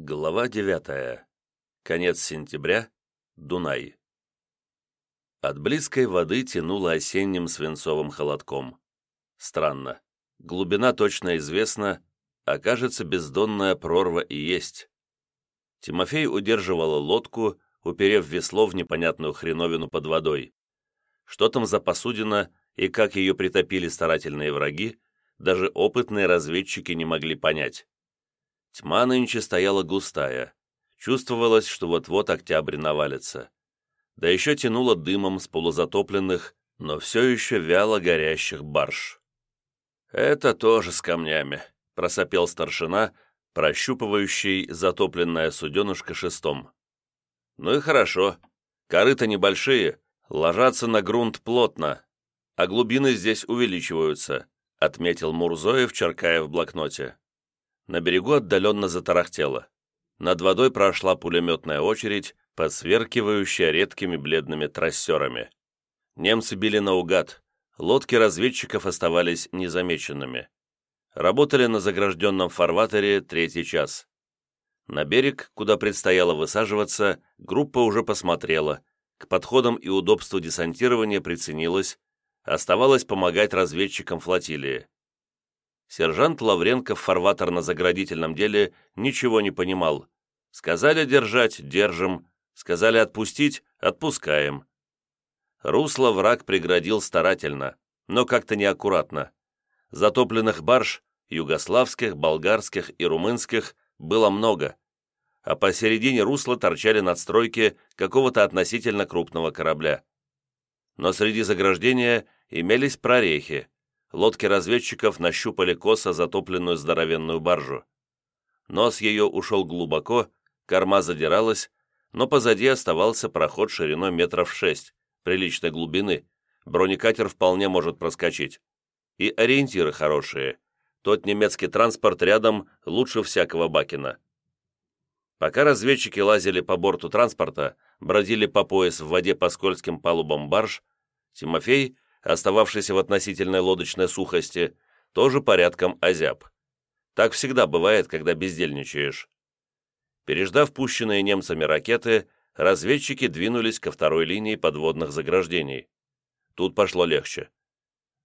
Глава девятая. Конец сентября. Дунай. От близкой воды тянуло осенним свинцовым холодком. Странно. Глубина точно известна, а кажется, бездонная прорва и есть. Тимофей удерживал лодку, уперев весло в непонятную хреновину под водой. Что там за посудина и как ее притопили старательные враги, даже опытные разведчики не могли понять. Тьма нынче стояла густая. Чувствовалось, что вот-вот октябрь навалится. Да еще тянуло дымом с полузатопленных, но все еще вяло горящих барж. «Это тоже с камнями», — просопел старшина, прощупывающий затопленное суденышко шестом. «Ну и хорошо. Корыта небольшие, ложатся на грунт плотно, а глубины здесь увеличиваются», — отметил Мурзоев, черкая в блокноте. На берегу отдаленно затарахтело. Над водой прошла пулеметная очередь, подсверкивающая редкими бледными трассерами. Немцы били наугад, лодки разведчиков оставались незамеченными. Работали на загражденном фарватере третий час. На берег, куда предстояло высаживаться, группа уже посмотрела, к подходам и удобству десантирования приценилась, оставалось помогать разведчикам флотилии. Сержант Лавренко в фарватерно-заградительном деле ничего не понимал. Сказали держать – держим, сказали отпустить – отпускаем. Русло враг преградил старательно, но как-то неаккуратно. Затопленных барж, югославских, болгарских и румынских, было много, а посередине русла торчали надстройки какого-то относительно крупного корабля. Но среди заграждения имелись прорехи, лодки разведчиков нащупали косо затопленную здоровенную баржу. Нос ее ушел глубоко, корма задиралась, но позади оставался проход шириной метров шесть, приличной глубины, бронекатер вполне может проскочить. И ориентиры хорошие. Тот немецкий транспорт рядом лучше всякого Бакина. Пока разведчики лазили по борту транспорта, бродили по пояс в воде по скользким палубам барж, Тимофей остававшийся в относительной лодочной сухости, тоже порядком озяб. Так всегда бывает, когда бездельничаешь. Переждав пущенные немцами ракеты, разведчики двинулись ко второй линии подводных заграждений. Тут пошло легче.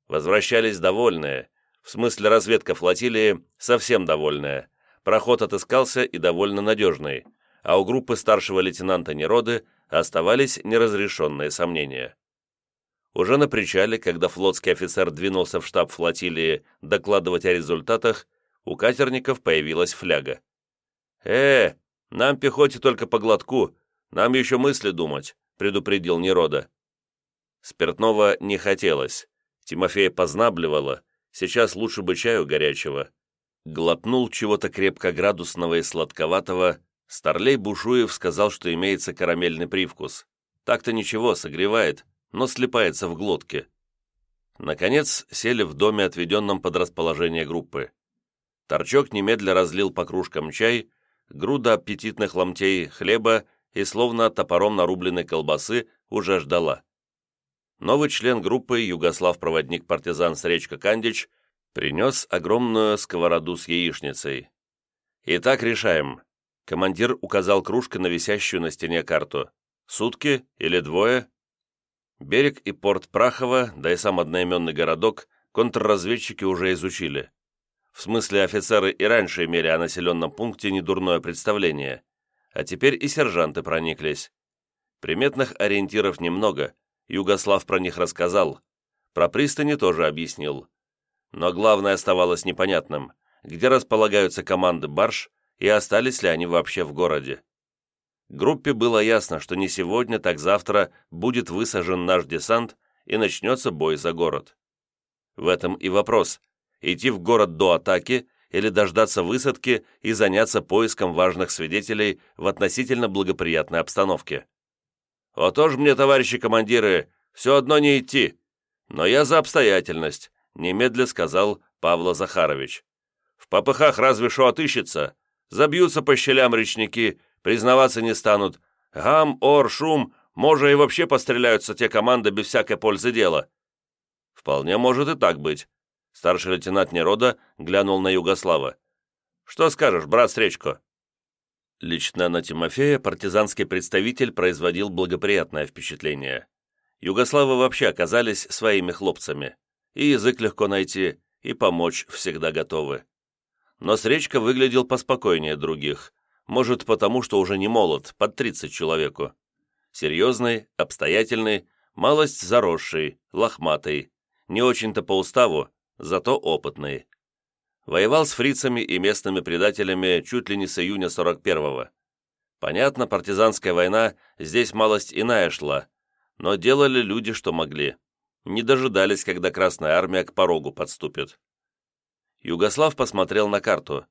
Возвращались довольные, в смысле разведка флотилии совсем довольная. Проход отыскался и довольно надежный, а у группы старшего лейтенанта Нероды оставались неразрешенные сомнения. Уже на причале, когда флотский офицер двинулся в штаб флотилии докладывать о результатах, у катерников появилась фляга. «Э, нам пехоте только по глотку, нам еще мысли думать», — предупредил Нерода. Спиртного не хотелось. Тимофея познабливало, сейчас лучше бы чаю горячего. Глотнул чего-то крепкоградусного и сладковатого, Старлей Бушуев сказал, что имеется карамельный привкус. Так-то ничего, согревает, но слепается в глотке. Наконец, сели в доме, отведенном под расположение группы. Торчок немедля разлил по кружкам чай, груда аппетитных ломтей хлеба и словно топором нарубленной колбасы уже ждала. Новый член группы, югослав-проводник партизан Сречка Кандич, принес огромную сковороду с яичницей. «Итак, решаем». Командир указал кружкой на висящую на стене карту. «Сутки или двое?» Берег и порт Прахова, да и сам одноименный городок, контрразведчики уже изучили. В смысле, офицеры и раньше имели о населенном пункте недурное представление, а теперь и сержанты прониклись. Приметных ориентиров немного, Югослав про них рассказал, про пристани тоже объяснил. Но главное оставалось непонятным, где располагаются команды барж и остались ли они вообще в городе. Группе было ясно, что не сегодня, так завтра будет высажен наш десант и начнется бой за город. В этом и вопрос – идти в город до атаки или дождаться высадки и заняться поиском важных свидетелей в относительно благоприятной обстановке. «О ж мне, товарищи командиры, все одно не идти, но я за обстоятельность», – немедля сказал Павло Захарович. «В попыхах разве что отыщется, забьются по щелям речники, Признаваться не станут. Гам, ор, шум, может и вообще постреляются те команды без всякой пользы дела. Вполне может и так быть. Старший лейтенант Нерода глянул на Югослава. Что скажешь, брат Сречко? Лично на Тимофея партизанский представитель производил благоприятное впечатление. Югославы вообще оказались своими хлопцами. И язык легко найти, и помочь всегда готовы. Но Сречка выглядел поспокойнее других, может потому, что уже не молод, под 30 человеку. Серьезный, обстоятельный, малость заросший, лохматый, не очень-то по уставу, зато опытный. Воевал с фрицами и местными предателями чуть ли не с июня 41-го. Понятно, партизанская война здесь малость иная шла, но делали люди, что могли. Не дожидались, когда Красная Армия к порогу подступит. Югослав посмотрел на карту.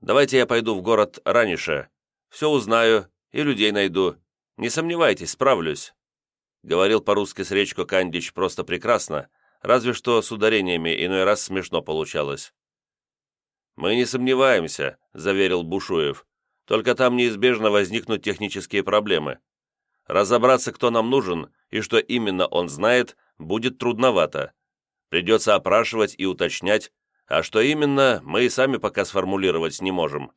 «Давайте я пойду в город раньше. Все узнаю и людей найду. Не сомневайтесь, справлюсь». Говорил по-русски с речку Кандич просто прекрасно, разве что с ударениями иной раз смешно получалось. «Мы не сомневаемся», — заверил Бушуев. «Только там неизбежно возникнут технические проблемы. Разобраться, кто нам нужен и что именно он знает, будет трудновато. Придется опрашивать и уточнять, а что именно, мы и сами пока сформулировать не можем.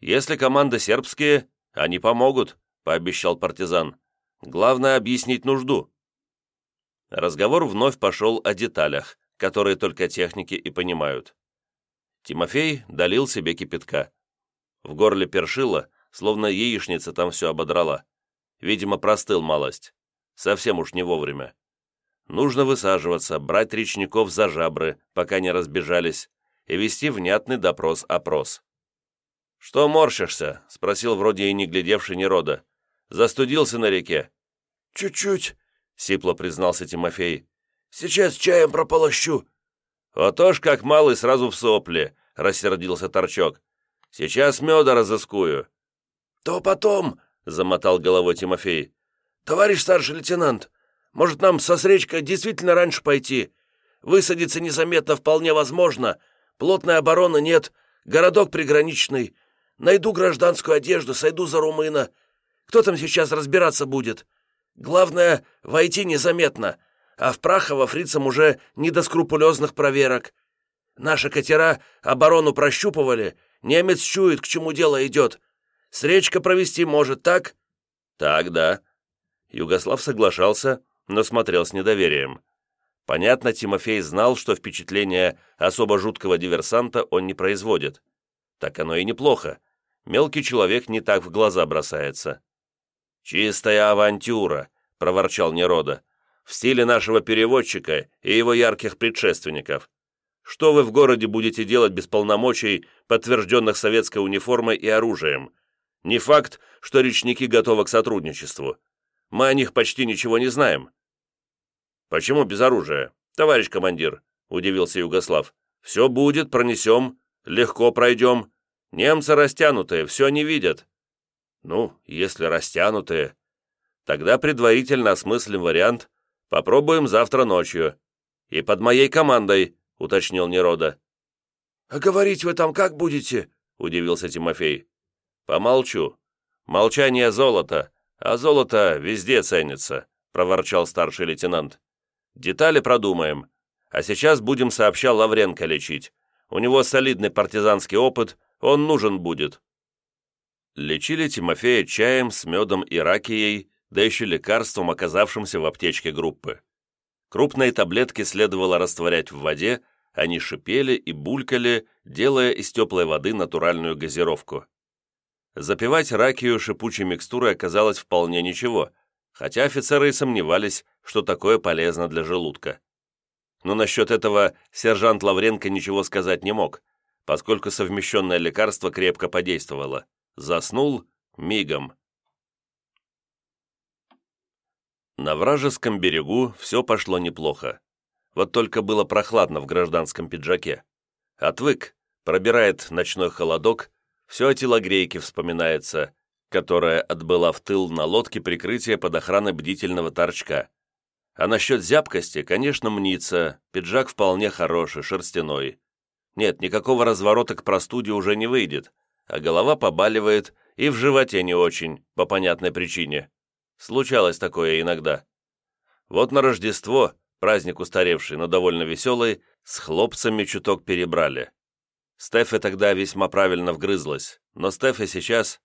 Если команды сербские, они помогут, пообещал партизан. Главное объяснить нужду. Разговор вновь пошел о деталях, которые только техники и понимают. Тимофей долил себе кипятка. В горле першило, словно яичница там все ободрала. Видимо, простыл малость. Совсем уж не вовремя. Нужно высаживаться, брать речников за жабры, пока не разбежались, и вести внятный допрос-опрос. «Что морщишься?» — спросил вроде и не глядевший Нерода. «Застудился на реке?» «Чуть-чуть», — сипло признался Тимофей. «Сейчас чаем прополощу». «Ото ж как малый сразу в сопли», — рассердился Торчок. «Сейчас меда разыскую». «То потом», — замотал головой Тимофей. «Товарищ старший лейтенант, может, нам со Сречкой действительно раньше пойти? Высадиться незаметно вполне возможно. Плотной обороны нет, городок приграничный. Найду гражданскую одежду, сойду за румына. Кто там сейчас разбираться будет? Главное, войти незаметно, а в Прахово фрицам уже не до скрупулезных проверок. Наши катера оборону прощупывали, немец чует, к чему дело идет. Сречка провести может, так?» «Так, да». Югослав соглашался, но смотрел с недоверием. Понятно, Тимофей знал, что впечатление особо жуткого диверсанта он не производит. Так оно и неплохо. Мелкий человек не так в глаза бросается. «Чистая авантюра», — проворчал Нерода, «в стиле нашего переводчика и его ярких предшественников. Что вы в городе будете делать без полномочий, подтвержденных советской униформой и оружием? Не факт, что речники готовы к сотрудничеству. Мы о них почти ничего не знаем». «Почему без оружия, товарищ командир?» – удивился Югослав. «Все будет, пронесем, легко пройдем. Немцы растянутые, все не видят». «Ну, если растянутые, тогда предварительно осмыслим вариант. Попробуем завтра ночью. И под моей командой», – уточнил Нерода. «А говорить вы там как будете?» – удивился Тимофей. «Помолчу. Молчание золото, а золото везде ценится», – проворчал старший лейтенант. Детали продумаем. А сейчас будем сообща Лавренко лечить. У него солидный партизанский опыт, он нужен будет». Лечили Тимофея чаем с медом и ракией, да еще лекарством, оказавшимся в аптечке группы. Крупные таблетки следовало растворять в воде, они шипели и булькали, делая из теплой воды натуральную газировку. Запивать ракию шипучей микстурой оказалось вполне ничего, хотя офицеры и сомневались, что такое полезно для желудка. Но насчет этого сержант Лавренко ничего сказать не мог, поскольку совмещенное лекарство крепко подействовало. Заснул мигом. На вражеском берегу все пошло неплохо. Вот только было прохладно в гражданском пиджаке. Отвык, пробирает ночной холодок, все о телогрейке вспоминается, которая отбыла в тыл на лодке прикрытия под охраной бдительного торчка. А насчет зябкости, конечно, мнится, пиджак вполне хороший, шерстяной. Нет, никакого разворота к простуде уже не выйдет, а голова побаливает и в животе не очень, по понятной причине. Случалось такое иногда. Вот на Рождество, праздник устаревший, но довольно веселый, с хлопцами чуток перебрали. Стефи тогда весьма правильно вгрызлась, но Стефа сейчас...»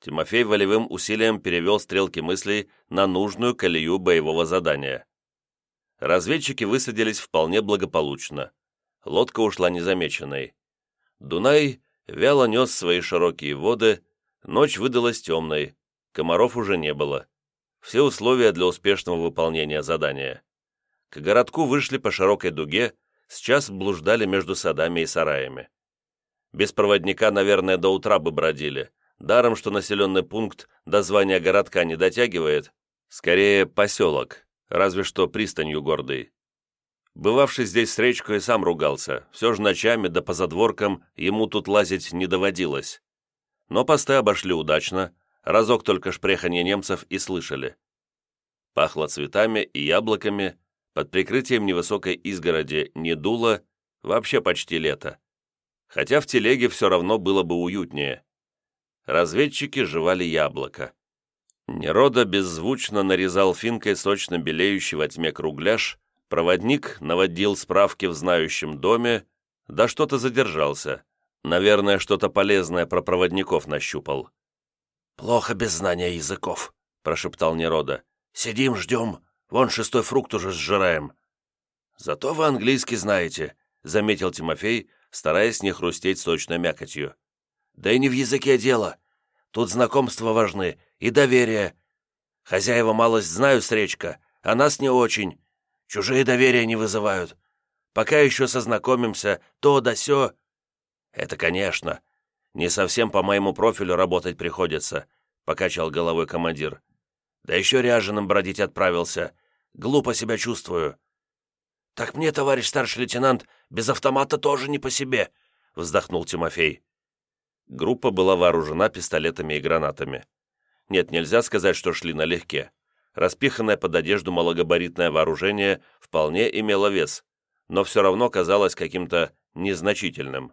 Тимофей волевым усилием перевел стрелки мыслей на нужную колею боевого задания. Разведчики высадились вполне благополучно. Лодка ушла незамеченной. Дунай вяло нес свои широкие воды, ночь выдалась темной, комаров уже не было. Все условия для успешного выполнения задания. К городку вышли по широкой дуге, сейчас блуждали между садами и сараями. Без проводника, наверное, до утра бы бродили, даром, что населенный пункт до звания городка не дотягивает, скорее поселок, разве что пристанью гордый. Бывавший здесь с речкой сам ругался, все же ночами да по задворкам ему тут лазить не доводилось. Но посты обошли удачно, разок только шпреханье немцев и слышали. Пахло цветами и яблоками, под прикрытием невысокой изгороди не дуло, вообще почти лето. Хотя в телеге все равно было бы уютнее. Разведчики жевали яблоко. Нерода беззвучно нарезал финкой сочно белеющий во тьме кругляш, проводник наводил справки в знающем доме, да что-то задержался. Наверное, что-то полезное про проводников нащупал. «Плохо без знания языков», — прошептал Нерода. «Сидим, ждем, вон шестой фрукт уже сжираем». «Зато вы английский знаете», — заметил Тимофей, стараясь не хрустеть сочной мякотью. «Да и не в языке дело. Тут знакомства важны и доверие. Хозяева малость знают с речка, а нас не очень. Чужие доверия не вызывают. Пока еще сознакомимся, то да сё». «Это, конечно. Не совсем по моему профилю работать приходится», — покачал головой командир. «Да еще ряженым бродить отправился. Глупо себя чувствую». «Так мне, товарищ старший лейтенант, без автомата тоже не по себе», — вздохнул Тимофей. Группа была вооружена пистолетами и гранатами. Нет, нельзя сказать, что шли налегке. Распиханное под одежду малогабаритное вооружение вполне имело вес, но все равно казалось каким-то незначительным.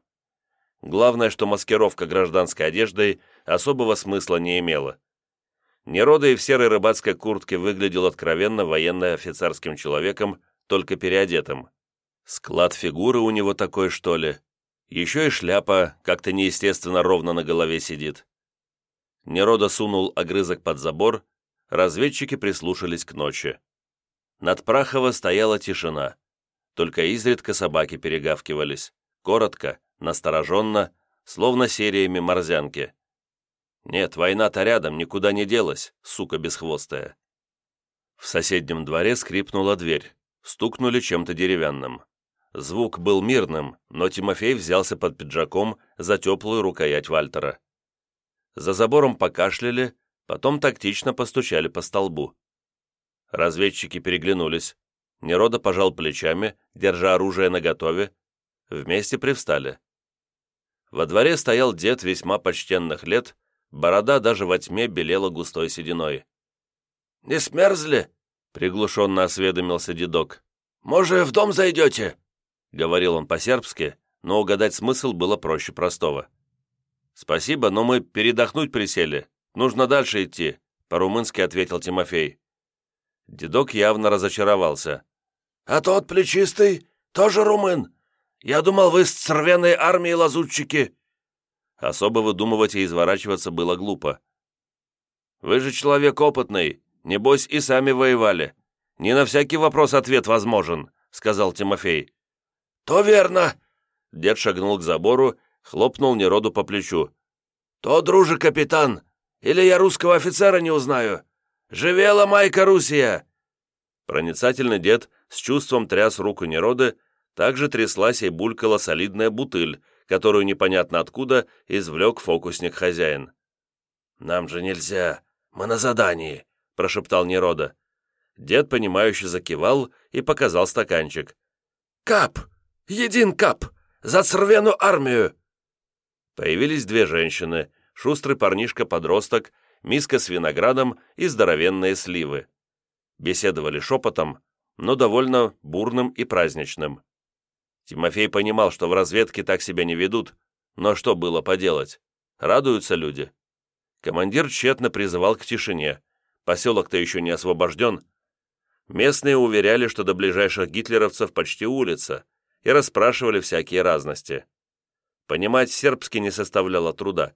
Главное, что маскировка гражданской одеждой особого смысла не имела. Нерода и в серой рыбацкой куртке выглядел откровенно военно-офицерским человеком, только переодетым. Склад фигуры у него такой, что ли. Еще и шляпа как-то неестественно ровно на голове сидит. Нерода сунул огрызок под забор, разведчики прислушались к ночи. Над Прахово стояла тишина. Только изредка собаки перегавкивались. Коротко, настороженно, словно сериями морзянки. Нет, война-то рядом, никуда не делась, сука бесхвостая. В соседнем дворе скрипнула дверь, стукнули чем-то деревянным. Звук был мирным, но Тимофей взялся под пиджаком за теплую рукоять Вальтера. За забором покашляли, потом тактично постучали по столбу. Разведчики переглянулись. Нерода пожал плечами, держа оружие наготове. Вместе привстали. Во дворе стоял дед весьма почтенных лет, борода даже во тьме белела густой сединой. «Не смерзли?» — приглушенно осведомился дедок. «Может, в дом зайдете?» — говорил он по-сербски, но угадать смысл было проще простого. «Спасибо, но мы передохнуть присели. Нужно дальше идти», — по-румынски ответил Тимофей. Дедок явно разочаровался. «А тот плечистый тоже румын. Я думал, вы с цервяной армией лазутчики». Особо выдумывать и изворачиваться было глупо. «Вы же человек опытный, небось и сами воевали. Не на всякий вопрос ответ возможен», — сказал Тимофей. «То верно!» Дед шагнул к забору, хлопнул Нероду по плечу. «То, друже капитан, или я русского офицера не узнаю. Живела Майка Русия!» Проницательный дед с чувством тряс руку Нероды, также тряслась и булькала солидная бутыль, которую непонятно откуда извлек фокусник-хозяин. «Нам же нельзя, мы на задании», — прошептал Нерода. Дед, понимающе закивал и показал стаканчик. «Кап! Един кап! За цервену армию!» Появились две женщины, шустрый парнишка-подросток, миска с виноградом и здоровенные сливы. Беседовали шепотом, но довольно бурным и праздничным. Тимофей понимал, что в разведке так себя не ведут, но что было поделать? Радуются люди. Командир тщетно призывал к тишине. Поселок-то еще не освобожден. Местные уверяли, что до ближайших гитлеровцев почти улица, и расспрашивали всякие разности. Понимать сербский не составляло труда.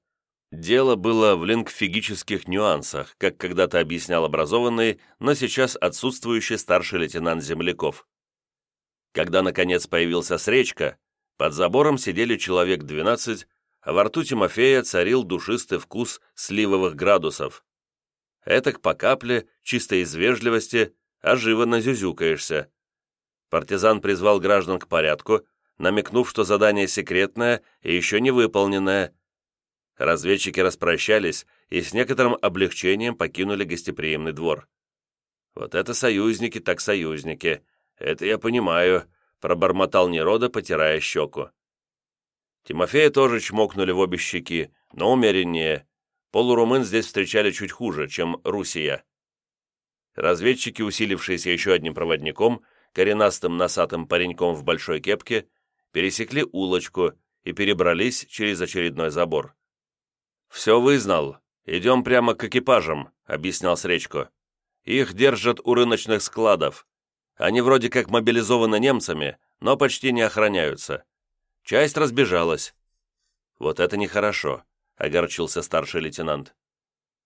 Дело было в лингвфигических нюансах, как когда-то объяснял образованный, но сейчас отсутствующий старший лейтенант Земляков. Когда, наконец, появился Сречка, под забором сидели человек 12, а во рту Тимофея царил душистый вкус сливовых градусов. Этак по капле, чисто из вежливости, а живо назюзюкаешься. Партизан призвал граждан к порядку, намекнув, что задание секретное и еще не выполненное, Разведчики распрощались и с некоторым облегчением покинули гостеприимный двор. «Вот это союзники так союзники. Это я понимаю», — пробормотал Нерода, потирая щеку. Тимофея тоже чмокнули в обе щеки, но умереннее. Полурумын здесь встречали чуть хуже, чем Русия. Разведчики, усилившиеся еще одним проводником, коренастым носатым пареньком в большой кепке, пересекли улочку и перебрались через очередной забор. «Все вызнал. Идем прямо к экипажам», — объяснял Сречко. «Их держат у рыночных складов. Они вроде как мобилизованы немцами, но почти не охраняются. Часть разбежалась». «Вот это нехорошо», — огорчился старший лейтенант.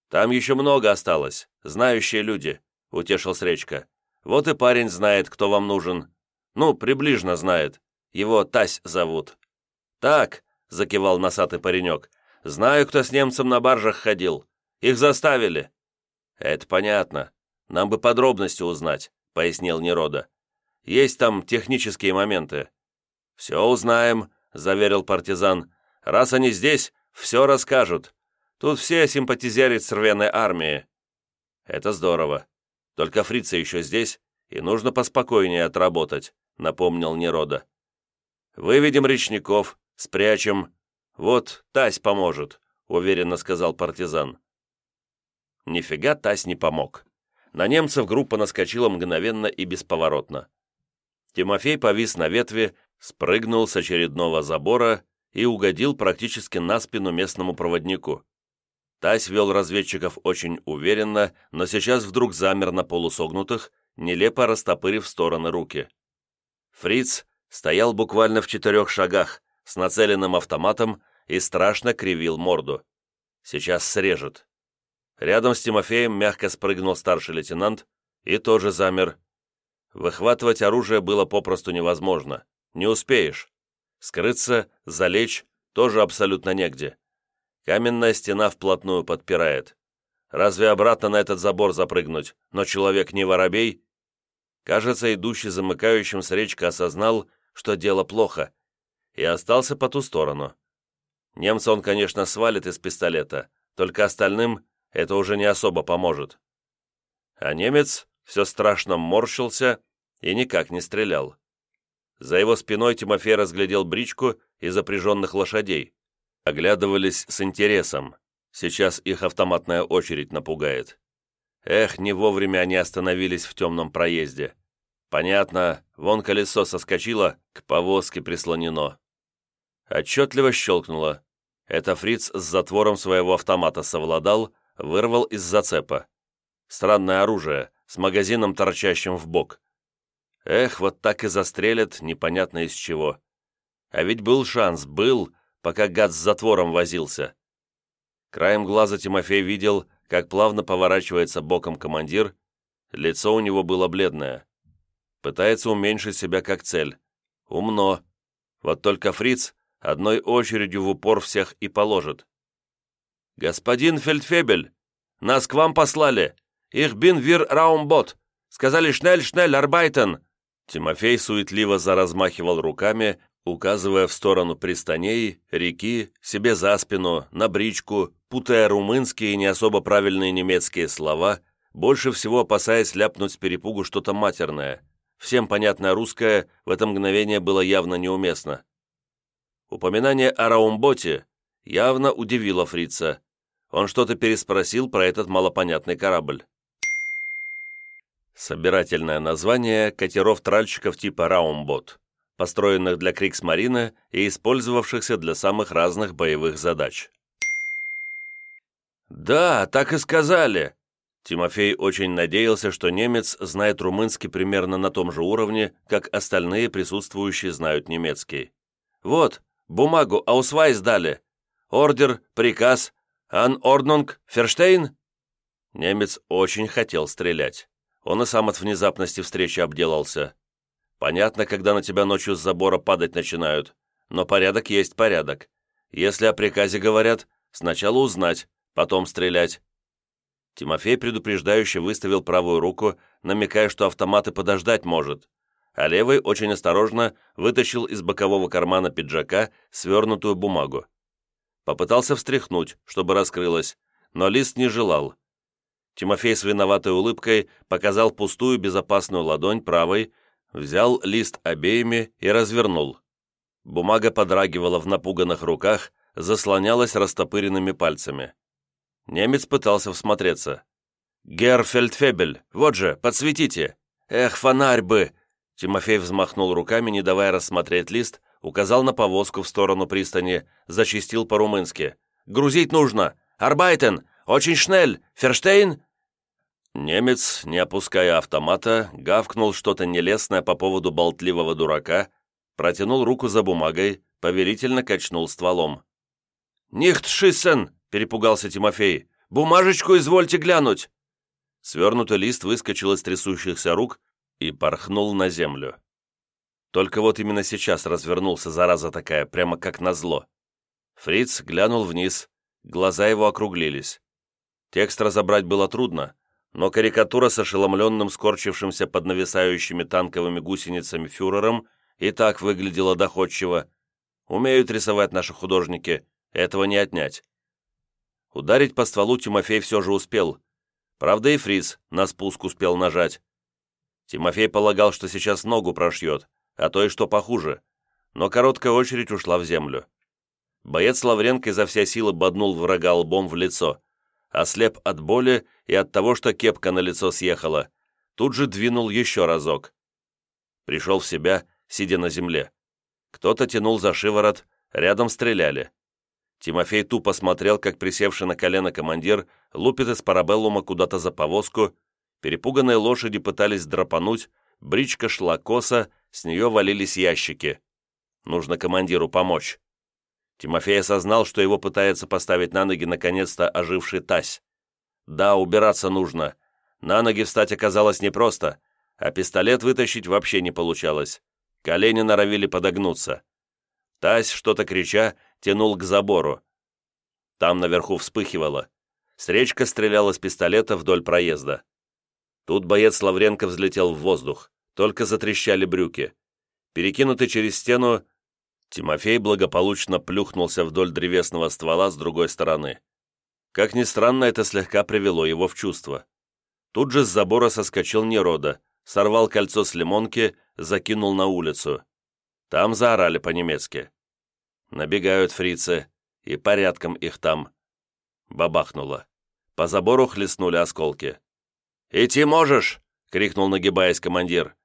«Там еще много осталось, знающие люди», — утешил Сречка. «Вот и парень знает, кто вам нужен. Ну, приближно знает. Его Тась зовут». «Так», — закивал носатый паренек, Знаю, кто с немцем на баржах ходил. Их заставили». «Это понятно. Нам бы подробности узнать», — пояснил Нерода. «Есть там технические моменты». «Все узнаем», — заверил партизан. «Раз они здесь, все расскажут. Тут все симпатизеры Цервяной армии». «Это здорово. Только фрица еще здесь, и нужно поспокойнее отработать», — напомнил Нерода. «Выведем речников, спрячем, «Вот, Тась поможет», — уверенно сказал партизан. Нифига Тась не помог. На немцев группа наскочила мгновенно и бесповоротно. Тимофей повис на ветве, спрыгнул с очередного забора и угодил практически на спину местному проводнику. Тась вел разведчиков очень уверенно, но сейчас вдруг замер на полусогнутых, нелепо растопырив стороны руки. Фриц стоял буквально в четырех шагах, с нацеленным автоматом и страшно кривил морду. Сейчас срежет. Рядом с Тимофеем мягко спрыгнул старший лейтенант и тоже замер. Выхватывать оружие было попросту невозможно. Не успеешь. Скрыться, залечь тоже абсолютно негде. Каменная стена вплотную подпирает. Разве обратно на этот забор запрыгнуть, но человек не воробей? Кажется, идущий замыкающим с речка осознал, что дело плохо, и остался по ту сторону. Немца он, конечно, свалит из пистолета, только остальным это уже не особо поможет. А немец все страшно морщился и никак не стрелял. За его спиной Тимофей разглядел бричку и запряженных лошадей. Оглядывались с интересом. Сейчас их автоматная очередь напугает. Эх, не вовремя они остановились в темном проезде. Понятно, вон колесо соскочило, к повозке прислонено. Отчетливо щелкнуло. Это фриц с затвором своего автомата совладал, вырвал из зацепа. Странное оружие, с магазином, торчащим в бок. Эх, вот так и застрелят, непонятно из чего. А ведь был шанс, был, пока гад с затвором возился. Краем глаза Тимофей видел, как плавно поворачивается боком командир, лицо у него было бледное. Пытается уменьшить себя как цель. Умно. Вот только фриц одной очередью в упор всех и положит. «Господин Фельдфебель, нас к вам послали! Их бин вир раумбот! Сказали шнель, шнель, арбайтен!» Тимофей суетливо заразмахивал руками, указывая в сторону пристаней, реки, себе за спину, на бричку, путая румынские и не особо правильные немецкие слова, больше всего опасаясь ляпнуть с перепугу что-то матерное. Всем понятное русское в это мгновение было явно неуместно. Упоминание о Раумботе явно удивило фрица. Он что-то переспросил про этот малопонятный корабль. Собирательное название катеров-тральщиков типа «Раумбот», построенных для Криксмарина и использовавшихся для самых разных боевых задач. «Да, так и сказали!» Тимофей очень надеялся, что немец знает румынский примерно на том же уровне, как остальные присутствующие знают немецкий. «Вот, Бумагу Аусвайс дали. Ордер, приказ. An Ordnung verstehen?» Немец очень хотел стрелять. Он и сам от внезапности встречи обделался. Понятно, когда на тебя ночью с забора падать начинают, но порядок есть порядок. Если о приказе говорят, сначала узнать, потом стрелять. Тимофей предупреждающе выставил правую руку, намекая, что автоматы подождать может, а левый очень осторожно вытащил из бокового кармана пиджака свернутую бумагу. Попытался встряхнуть, чтобы раскрылось, но лист не желал. Тимофей с виноватой улыбкой показал пустую безопасную ладонь правой, взял лист обеими и развернул. Бумага подрагивала в напуганных руках, заслонялась растопыренными пальцами. Немец пытался всмотреться. «Герфельдфебель, вот же, подсветите! Эх, фонарь бы!» Тимофей взмахнул руками, не давая рассмотреть лист, указал на повозку в сторону пристани, зачистил по-румынски. «Грузить нужно! Арбайтен! Очень шнель! Ферштейн!» Немец, не опуская автомата, гавкнул что-то нелестное по поводу болтливого дурака, протянул руку за бумагой, поверительно качнул стволом. «Нихт шиссен!» — перепугался Тимофей. «Бумажечку извольте глянуть!» Свернутый лист выскочил из трясущихся рук и порхнул на землю. Только вот именно сейчас развернулся, зараза такая, прямо как назло. Фриц глянул вниз, глаза его округлились. Текст разобрать было трудно, но карикатура с ошеломленным, скорчившимся под нависающими танковыми гусеницами фюрером и так выглядела доходчиво. Умеют рисовать наши художники, этого не отнять. Ударить по стволу Тимофей все же успел. Правда, и Фриц на спуск успел нажать. Тимофей полагал, что сейчас ногу прошьет, а то и что похуже. Но короткая очередь ушла в землю. Боец Лавренко изо всей силы боднул врага лбом в лицо ослеп от боли и от того, что кепка на лицо съехала, тут же двинул еще разок. Пришел в себя, сидя на земле. Кто-то тянул за шиворот, рядом стреляли. Тимофей тупо смотрел, как присевший на колено командир лупит из парабеллума куда-то за повозку, перепуганные лошади пытались драпануть, бричка шла косо, с нее валились ящики. Нужно командиру помочь. Тимофей осознал, что его пытается поставить на ноги наконец-то оживший Тась. Да, убираться нужно. На ноги встать оказалось непросто, а пистолет вытащить вообще не получалось. Колени норовили подогнуться. Тась, что-то крича, тянул к забору. Там наверху вспыхивало. Сречка стреляла с пистолета вдоль проезда. Тут боец Лавренко взлетел в воздух, только затрещали брюки. Перекинутый через стену, Тимофей благополучно плюхнулся вдоль древесного ствола с другой стороны. Как ни странно, это слегка привело его в чувство. Тут же с забора соскочил Нерода, сорвал кольцо с лимонки, закинул на улицу. Там заорали по-немецки. Набегают фрицы, и порядком их там. Бабахнуло. По забору хлестнули осколки. «Идти можешь!» — крикнул, нагибаясь командир.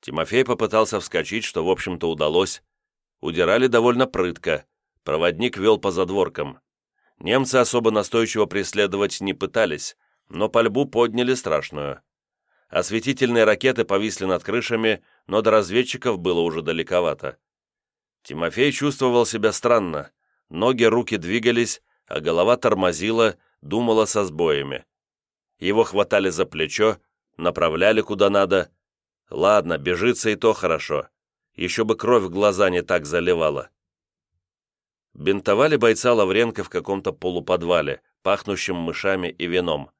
Тимофей попытался вскочить, что, в общем-то, удалось, Удирали довольно прытко. Проводник вел по задворкам. Немцы особо настойчиво преследовать не пытались, но пальбу подняли страшную. Осветительные ракеты повисли над крышами, но до разведчиков было уже далековато. Тимофей чувствовал себя странно. Ноги, руки двигались, а голова тормозила, думала со сбоями. Его хватали за плечо, направляли куда надо. Ладно, бежится и то хорошо еще бы кровь в глаза не так заливала. Бинтовали бойца Лавренко в каком-то полуподвале, пахнущем мышами и вином.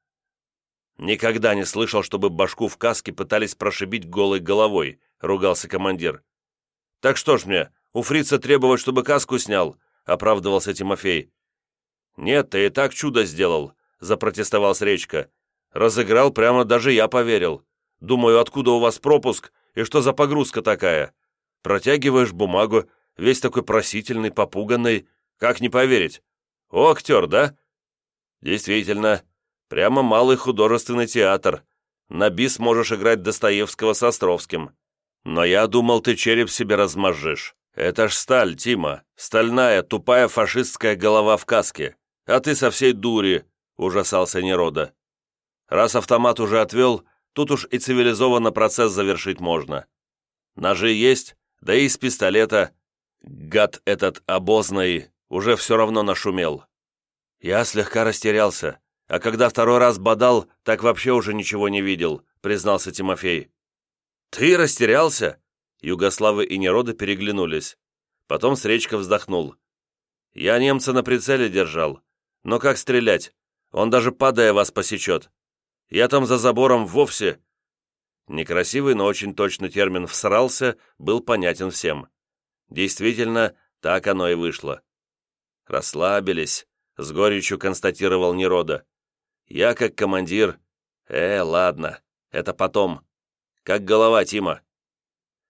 «Никогда не слышал, чтобы башку в каске пытались прошибить голой головой», — ругался командир. «Так что ж мне, у фрица требовать, чтобы каску снял?» — оправдывался Тимофей. «Нет, ты и так чудо сделал», — запротестовал Сречка. «Разыграл, прямо даже я поверил. Думаю, откуда у вас пропуск и что за погрузка такая? Протягиваешь бумагу, весь такой просительный, попуганный. Как не поверить? О, актер, да? Действительно, прямо малый художественный театр. На бис можешь играть Достоевского с Островским. Но я думал, ты череп себе размозжишь. Это ж сталь, Тима. Стальная, тупая фашистская голова в каске. А ты со всей дури, ужасался Нерода. Раз автомат уже отвел, тут уж и цивилизованно процесс завершить можно. Ножи есть, да и из пистолета, гад этот обозный, уже все равно нашумел. «Я слегка растерялся, а когда второй раз бодал, так вообще уже ничего не видел», признался Тимофей. «Ты растерялся?» Югославы и Нерода переглянулись. Потом Сречка вздохнул. «Я немца на прицеле держал. Но как стрелять? Он даже падая вас посечет. Я там за забором вовсе...» Некрасивый, но очень точный термин «всрался» был понятен всем. Действительно, так оно и вышло. «Расслабились», — с горечью констатировал Нерода. «Я как командир...» «Э, ладно, это потом. Как голова, Тима?»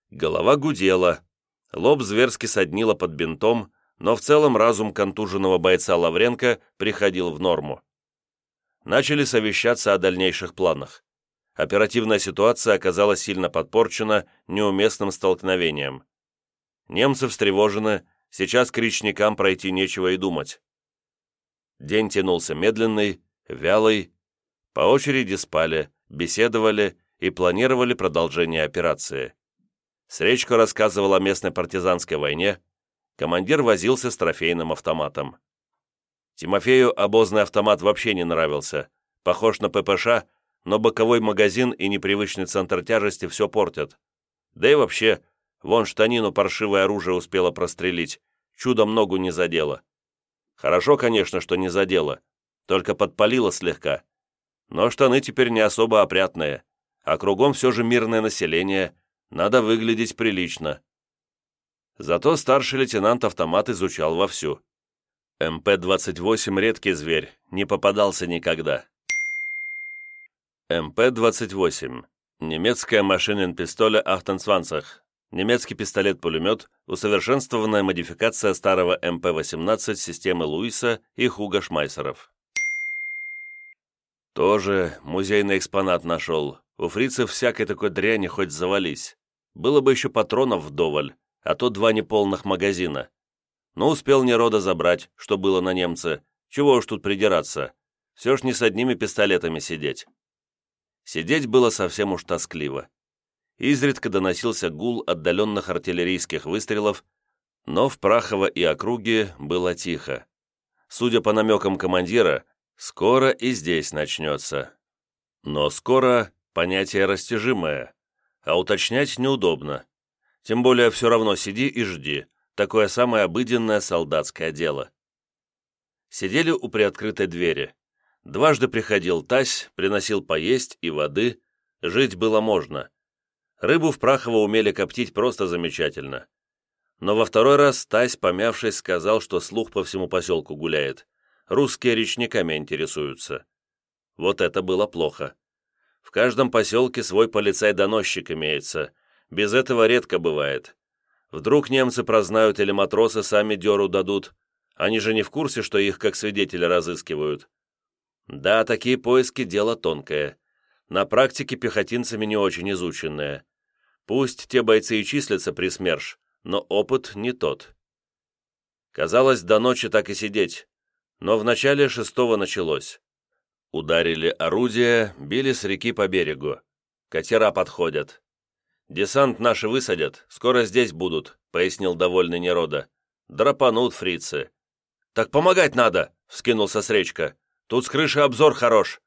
Голова гудела, лоб зверски соднило под бинтом, но в целом разум контуженного бойца Лавренко приходил в норму. Начали совещаться о дальнейших планах. Оперативная ситуация оказалась сильно подпорчена неуместным столкновением. Немцы встревожены, сейчас к речникам пройти нечего и думать. День тянулся медленный, вялый. По очереди спали, беседовали и планировали продолжение операции. Сречко рассказывал о местной партизанской войне, командир возился с трофейным автоматом. Тимофею обозный автомат вообще не нравился, похож на ППШ, но боковой магазин и непривычный центр тяжести все портят. Да и вообще, вон штанину паршивое оружие успело прострелить, чудом ногу не задело. Хорошо, конечно, что не задело, только подпалило слегка. Но штаны теперь не особо опрятные, а кругом все же мирное население, надо выглядеть прилично. Зато старший лейтенант автомат изучал вовсю. МП-28 редкий зверь, не попадался никогда. МП-28. Немецкая Maschinenpistole achtundzwanzig. Немецкий пистолет-пулемет, усовершенствованная модификация старого МП-18 системы Луиса и Хуга Шмайсеров. Тоже музейный экспонат нашел. У фрицев всякой такой дряни хоть завались. Было бы еще патронов вдоволь, а то два неполных магазина. Но успел Нерода забрать, что было на немце. Чего уж тут придираться. Все ж не с одними пистолетами сидеть. Сидеть было совсем уж тоскливо. Изредка доносился гул отдаленных артиллерийских выстрелов, но в Прахово и округе было тихо. Судя по намекам командира, скоро и здесь начнется. Но скоро — понятие растяжимое а уточнять неудобно. Тем более все равно сиди и жди. Такое самое обыденное солдатское дело. Сидели у приоткрытой двери. Дважды приходил Тась, приносил поесть и воды. Жить было можно. Рыбу в Прахово умели коптить просто замечательно. Но во второй раз Тась, помявшись, сказал, что слух по всему поселку гуляет. Русские речниками интересуются. Вот это было плохо. В каждом поселке свой полицай-доносчик имеется. Без этого редко бывает. Вдруг немцы прознают или матросы сами дёру дадут. Они же не в курсе, что их как свидетеля разыскивают. Да, такие поиски – дело тонкое. На практике пехотинцами не очень изученное. Пусть те бойцы и числятся при СМЕРШ, но опыт не тот. Казалось, до ночи так и сидеть. Но в начале шестого началось. Ударили орудия, били с реки по берегу. Катера подходят. «Десант наши высадят, скоро здесь будут», — пояснил довольный Нерода. «Драпанут фрицы». «Так помогать надо», — вскинулся с речка. «Тут с крыши обзор хорош».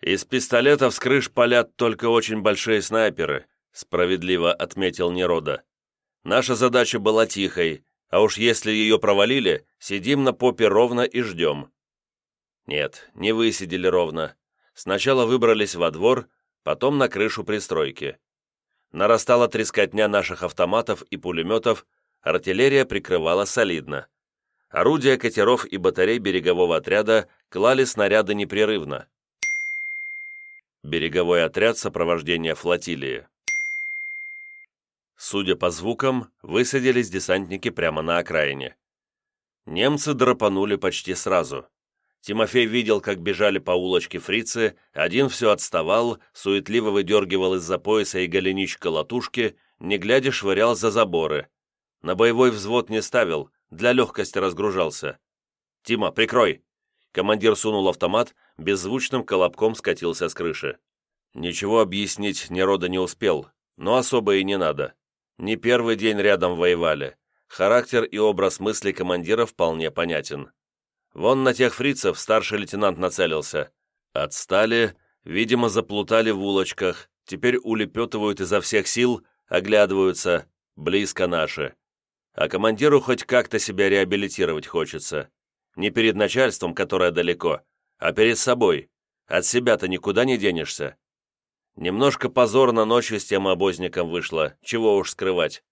«Из пистолетов с крыш палят только очень большие снайперы», — справедливо отметил Нерода. «Наша задача была тихой, а уж если ее провалили, сидим на попе ровно и ждем. Нет, не высидели ровно. Сначала выбрались во двор, потом на крышу пристройки. Нарастала трескотня наших автоматов и пулеметов, артиллерия прикрывала солидно. Орудия катеров и батарей берегового отряда клали снаряды непрерывно. Береговой отряд сопровождения флотилии. Судя по звукам, высадились десантники прямо на окраине. Немцы драпанули почти сразу. Тимофей видел, как бежали по улочке фрицы, один все отставал, суетливо выдергивал из-за пояса и голенищ колотушки, не глядя швырял за заборы. На боевой взвод не ставил, для легкости разгружался. «Тима, прикрой!» Командир сунул автомат, беззвучным колобком скатился с крыши. Ничего объяснить Нерода не успел, но особо и не надо. Не первый день рядом воевали. Характер и образ мысли командира вполне понятен. Вон на тех фрицев старший лейтенант нацелился. Отстали, видимо, заплутали в улочках, теперь улепетывают изо всех сил, оглядываются, близко наши. А командиру хоть как-то себя реабилитировать хочется. Не перед начальством, которое далеко, а перед собой. От себя-то никуда не денешься. Немножко позорно ночью с тем обозником вышло, чего уж скрывать.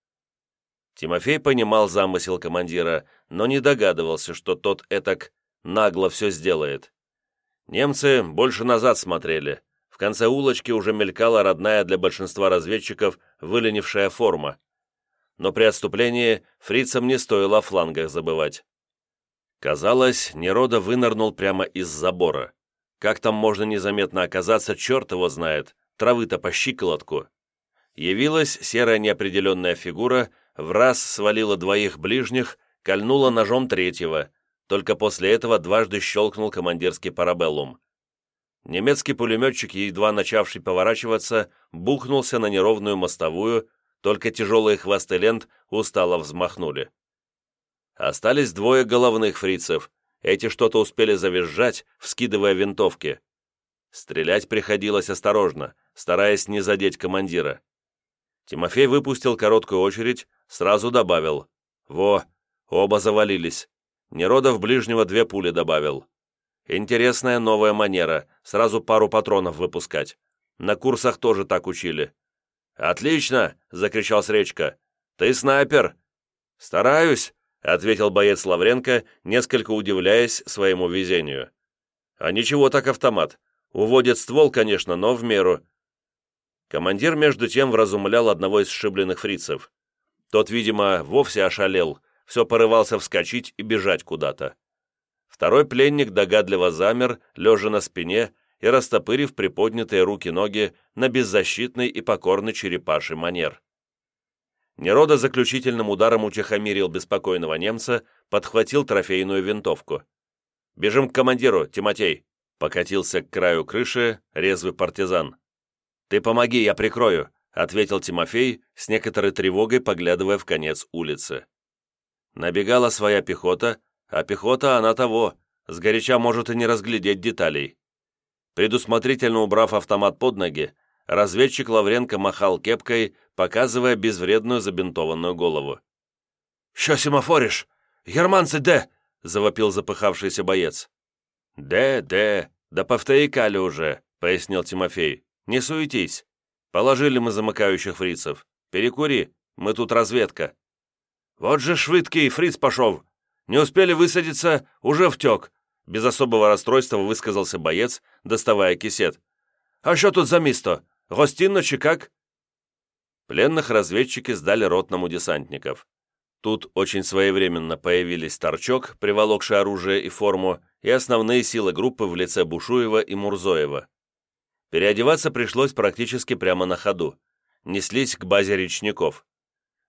Тимофей понимал замысел командира, но не догадывался, что тот этак нагло все сделает. Немцы больше назад смотрели. В конце улочки уже мелькала родная для большинства разведчиков выленившая форма. Но при отступлении фрицам не стоило о флангах забывать. Казалось, Нерода вынырнул прямо из забора. Как там можно незаметно оказаться, черт его знает, травы-то по щиколотку. Явилась серая неопределенная фигура, в раз свалила двоих ближних, кольнула ножом третьего, только после этого дважды щелкнул командирский парабеллум. Немецкий пулеметчик, едва начавший поворачиваться, бухнулся на неровную мостовую, только тяжелые хвосты лент устало взмахнули. Остались двое головных фрицев, эти что-то успели завизжать, вскидывая винтовки. Стрелять приходилось осторожно, стараясь не задеть командира. Тимофей выпустил короткую очередь, сразу добавил. «Во, оба завалились. Неродов ближнего две пули добавил. Интересная новая манера, сразу пару патронов выпускать. На курсах тоже так учили». «Отлично!» — закричал Сречка. «Ты снайпер!» «Стараюсь!» — ответил боец Лавренко, несколько удивляясь своему везению. «А ничего так автомат. Уводит ствол, конечно, но в меру. Командир, между тем, вразумлял одного из сшибленных фрицев. Тот, видимо, вовсе ошалел, все порывался вскочить и бежать куда-то. Второй пленник догадливо замер, лежа на спине и растопырив приподнятые руки-ноги на беззащитный и покорный черепаший манер. Нерода заключительным ударом утихомирил беспокойного немца, подхватил трофейную винтовку. «Бежим к командиру, Тимотей!» Покатился к краю крыши резвый партизан. «Ты помоги, я прикрою», — ответил Тимофей, с некоторой тревогой поглядывая в конец улицы. Набегала своя пехота, а пехота она того, сгоряча может и не разглядеть деталей. Предусмотрительно убрав автомат под ноги, разведчик Лавренко махал кепкой, показывая безвредную забинтованную голову. «Що семафоришь? Германцы де?» — завопил запыхавшийся боец. «Де, де, да повторикали уже», — пояснил Тимофей. «Не суетись. Положили мы замыкающих фрицев. Перекури, мы тут разведка». «Вот же швидкий фриц пошел. Не успели высадиться, уже втек», без особого расстройства высказался боец, доставая кисет. «А что тут за место? Гостино чи как?» Пленных разведчики сдали ротному десантников. Тут очень своевременно появились Торчок, приволокший оружие и форму, и основные силы группы в лице Бушуева и Мурзоева. Переодеваться пришлось практически прямо на ходу. Неслись к базе речников.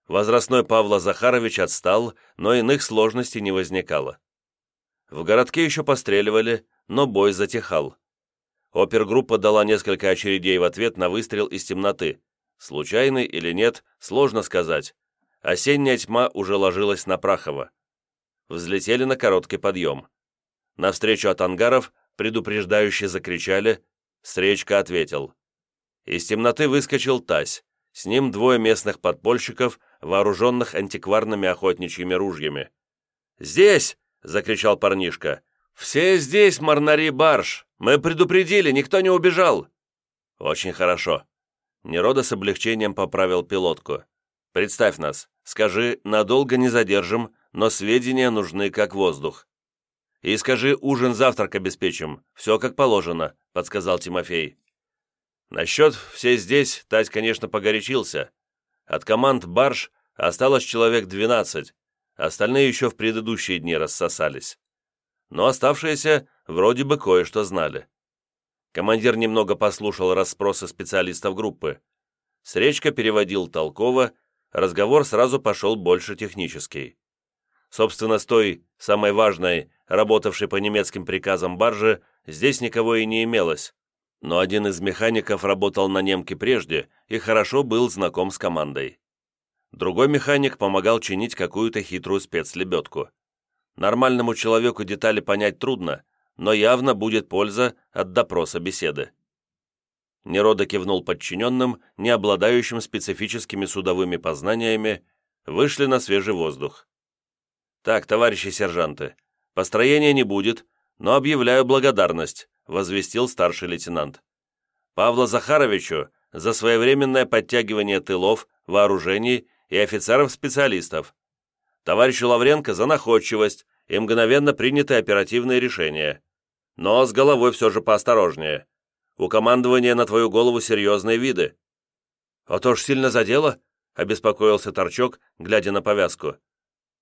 Возрастной Павла Захарович отстал, но иных сложностей не возникало. В городке еще постреливали, но бой затихал. Опергруппа дала несколько очередей в ответ на выстрел из темноты. Случайный или нет, сложно сказать. Осенняя тьма уже ложилась на Прахово. Взлетели на короткий подъем. Навстречу от ангаров предупреждающе закричали, Сречка ответил. Из темноты выскочил Тась. С ним двое местных подпольщиков, вооруженных антикварными охотничьими ружьями. «Здесь!» — закричал парнишка. «Все здесь, Марнари Барш! Мы предупредили, никто не убежал!» «Очень хорошо». Нерода с облегчением поправил пилотку. «Представь нас. Скажи, надолго не задержим, но сведения нужны как воздух». «И скажи, ужин-завтрак обеспечим. Все как положено», — подсказал Тимофей. Насчет «все здесь» Тась, конечно, погорячился. От команд «Барж» осталось человек 12, остальные еще в предыдущие дни рассосались. Но оставшиеся вроде бы кое-что знали. Командир немного послушал расспросы специалистов группы. Сречка переводил толково, разговор сразу пошел больше технический. Собственно, с той, самой важной, работавшей по немецким приказам баржи, здесь никого и не имелось. Но один из механиков работал на немке прежде и хорошо был знаком с командой. Другой механик помогал чинить какую-то хитрую спецлебедку. Нормальному человеку детали понять трудно, но явно будет польза от допроса беседы. Нерода кивнул подчиненным, не обладающим специфическими судовыми познаниями, вышли на свежий воздух. «Так, товарищи сержанты, построения не будет, но объявляю благодарность», возвестил старший лейтенант. «Павла Захаровичу за своевременное подтягивание тылов, вооружений и офицеров-специалистов. Товарищу Лавренко за находчивость и мгновенно принятые оперативные решения. Но с головой все же поосторожнее. У командования на твою голову серьезные виды». «А то ж сильно задело?» — обеспокоился Торчок, глядя на повязку.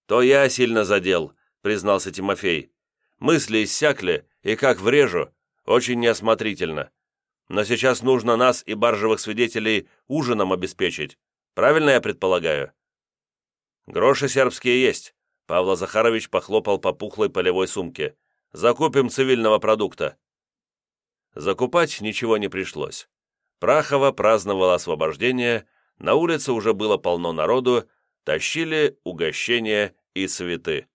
«То я сильно задел», — признался Тимофей. «Мысли иссякли, и как врежу, очень неосмотрительно. Но сейчас нужно нас и баржевых свидетелей ужином обеспечить. Правильно я предполагаю?» «Гроши сербские есть», — Павла Захарович похлопал по пухлой полевой сумке. «Закупим цивильного продукта». Закупать ничего не пришлось. Прахова праздновала освобождение, на улице уже было полно народу, тащили угощения и цветы.